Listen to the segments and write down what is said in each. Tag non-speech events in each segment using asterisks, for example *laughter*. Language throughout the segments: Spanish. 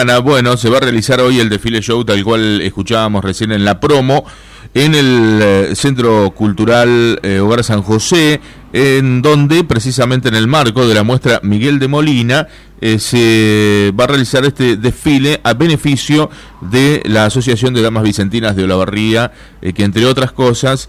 Ana, bueno, se va a realizar hoy el desfile show tal cual escuchábamos recién en la promo en el eh, Centro Cultural eh, Hogar San José, en donde precisamente en el marco de la muestra Miguel de Molina eh, se va a realizar este desfile a beneficio de la Asociación de Damas Vicentinas de Olavarría, que entre otras cosas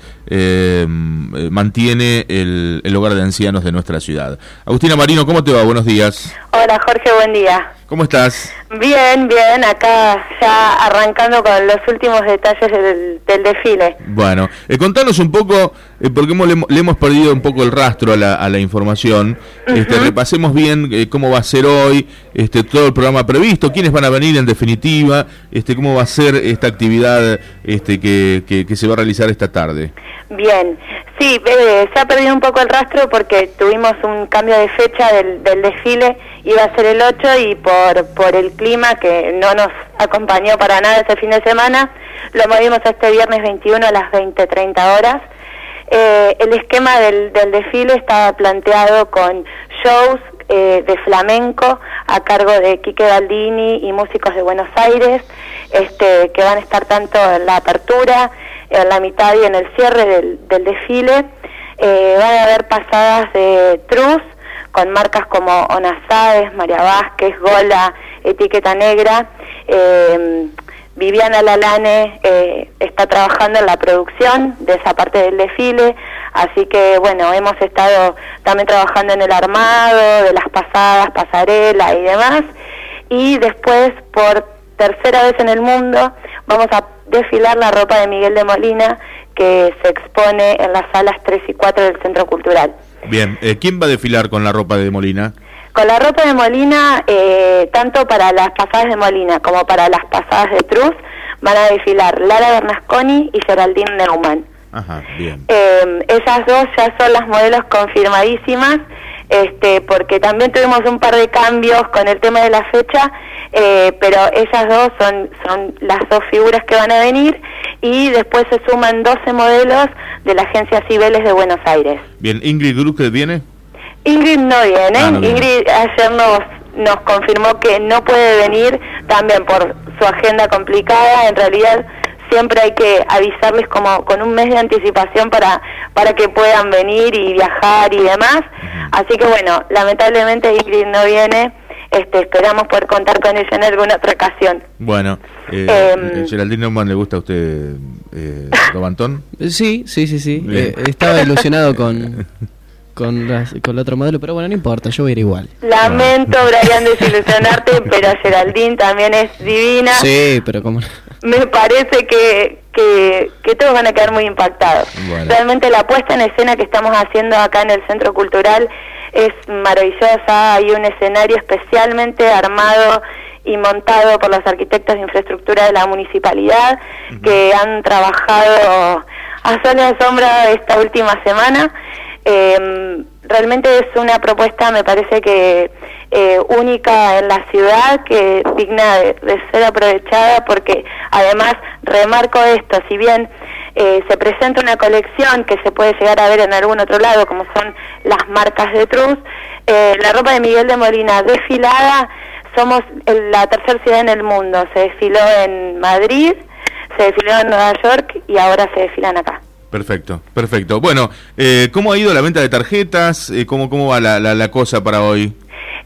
mantiene el, el hogar de ancianos de nuestra ciudad. Agustina Marino, ¿cómo te va? Buenos días. Hola Jorge, buen día. ¿Cómo estás? Bien, bien, acá ya arrancando con los últimos detalles del, desfile. Bueno, eh, contanos un poco, eh, porque le, hemos perdido un poco el rastro a la, a la información. este, repasemos bien eh, cómo va a ser hoy, este, todo el programa previsto, quiénes van a venir en definitiva, este, cómo va a ser esta actividad este, que, que, se va a realizar esta tarde. Bien, sí, se ha perdido un poco el rastro porque tuvimos un cambio de fecha del, del desfile iba a ser el 8 y por, por el clima que no nos acompañó para nada ese fin de semana, lo movimos este viernes 21 a las 20.30 horas. Eh, el esquema del, desfile estaba planteado con shows eh, de flamenco a cargo de Quique Baldini y músicos de Buenos Aires, este, que van a estar tanto en la apertura, en la mitad y en el cierre del, del desfile. Eh, van a haber pasadas de truz, con marcas como Onasades, María Vázquez, Gola, Etiqueta Negra. Eh, Viviana Lalane eh, está trabajando en la producción de esa parte del desfile, así que bueno, hemos estado también trabajando en el armado, de las pasadas, pasarela y demás. Y después, por tercera vez en el mundo, vamos a desfilar la ropa de Miguel de Molina, que se expone en las salas 3 y 4 del Centro Cultural. Bien, eh, ¿quién va a desfilar con la ropa de Molina? Con la ropa de Molina, eh, tanto para las pasadas de Molina como para las pasadas de Truz, van a desfilar Lara Bernasconi y Geraldine Neumann. Ajá, bien. Eh, esas dos ya son las modelos confirmadísimas, este, porque también tuvimos un par de cambios con el tema de la fecha, pero esas dos son, son las dos figuras que van a venir y después se suman 12 modelos de la Agencia Cibeles de Buenos Aires. Bien, ¿Ingrid Gruque viene? Ingrid no viene, ah, Ingrid ayer nos, nos confirmó que no puede venir también por su agenda complicada, en realidad siempre hay que avisarles como con un mes de anticipación para, para que puedan venir y viajar y demás. Así que bueno, lamentablemente Ingrid no viene, este, esperamos poder contar con ella en alguna otra ocasión. Bueno, eh, em, Geraldine Neumann, ¿le gusta a usted eh, Robantón? *laughs* Sí, sí, sí, sí. Eh, estaba *laughs* ilusionado con, con, con el otro modelo, pero bueno, no importa, yo voy a ir igual. Lamento, Brian, desilusionarte, *laughs* pero Geraldine también es divina. Sí, pero como... Me parece que, que, que, todos van a quedar muy impactados. Realmente la puesta en escena que estamos haciendo acá en el Centro Cultural es maravillosa, hay un escenario especialmente armado y montado por los arquitectos de infraestructura de la municipalidad que han trabajado a sol y sombra esta última semana. Em, realmente es una propuesta, me parece que eh, única en la ciudad, que digna de, ser aprovechada, porque además remarco esto, si bien eh, se presenta una colección que se puede llegar a ver en algún otro lado, como son las marcas de Truz, eh, la ropa de Miguel de Molina desfilada somos la tercera ciudad en el mundo. Se desfiló en Madrid, se desfiló en Nueva York y ahora se desfilan acá. Perfecto, perfecto. Bueno, eh, ¿cómo ha ido la venta de tarjetas? Eh, ¿cómo, ¿Cómo va la, la, cosa para hoy?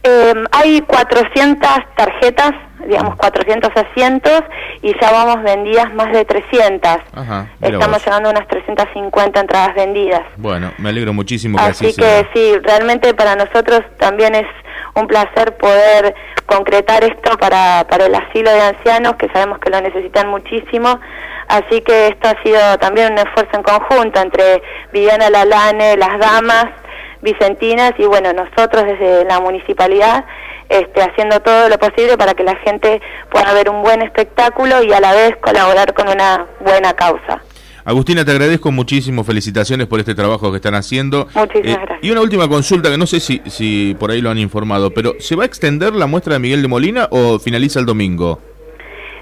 Eh, hay 400 tarjetas, digamos 400 asientos, y ya vamos vendidas más de 300. Ajá, Estamos llegando a unas 350 entradas vendidas. Bueno, me alegro muchísimo que así, así que sí, realmente para nosotros también es un placer poder concretar esto para, para el asilo de ancianos, que sabemos que lo necesitan muchísimo. Así que esto ha sido también un esfuerzo en conjunto entre Viviana Lalane, las damas vicentinas y bueno, nosotros desde la municipalidad este, haciendo todo lo posible para que la gente pueda ver un buen espectáculo y a la vez colaborar con una buena causa. Agustina, te agradezco muchísimo, felicitaciones por este trabajo que están haciendo. Muchísimas eh, gracias. Y una última consulta, que no sé si, si por ahí lo han informado, pero ¿se va a extender la muestra de Miguel de Molina o finaliza el domingo?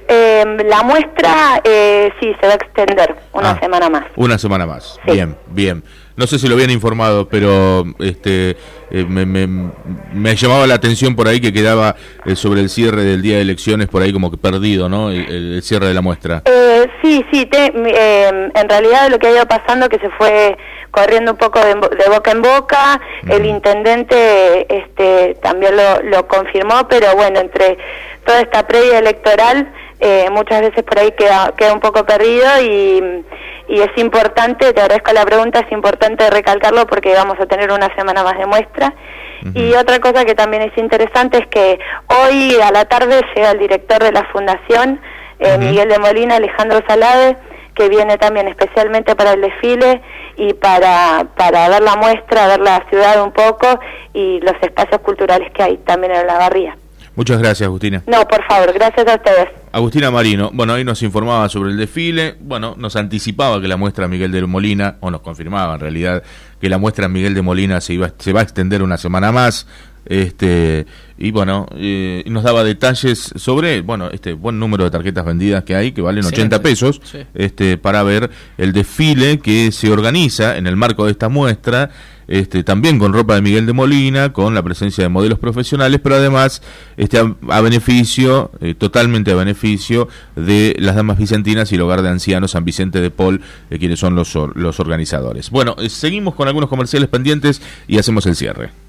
Em, la muestra, eh, sí, se va a extender una ah, semana más. Una semana más, bien, bien. No sé si lo habían informado, pero este eh, me, me, llamaba la atención por ahí que quedaba eh, sobre el cierre del día de elecciones por ahí como que perdido, ¿no? El, cierre de la muestra. Eh, sí, sí, en realidad lo que ha ido pasando que se fue corriendo un poco de, boca en boca, el intendente este, también lo, lo confirmó, pero bueno, entre toda esta previa electoral, muchas veces por ahí queda, queda un poco perdido y y es importante, te agradezco la pregunta, es importante recalcarlo porque vamos a tener una semana más de muestra. Y otra cosa que también es interesante es que hoy a la tarde llega el director de la fundación, eh, Miguel de Molina, Alejandro Salade, que viene también especialmente para el desfile y para, para ver la muestra, ver la ciudad un poco y los espacios culturales que hay también en la barría. Muchas gracias, Agustina. No, por favor, gracias a ustedes. Agustina Marino, bueno, ahí nos informaba sobre el desfile, bueno, nos anticipaba que la muestra Miguel de Molina, o nos confirmaba en realidad que la muestra Miguel de Molina se, iba, se va a extender una semana más, este y bueno eh, nos daba detalles sobre bueno este buen número de tarjetas vendidas que hay que valen 80 pesos este para ver el desfile que se organiza en el marco de esta muestra este, también con ropa de Miguel de Molina, con la presencia de modelos profesionales, pero además este, a, beneficio, eh, totalmente a beneficio de las damas vicentinas y el hogar de ancianos San Vicente de Paul, eh, quienes son los, los organizadores. Bueno, seguimos con algunos comerciales pendientes y hacemos el cierre.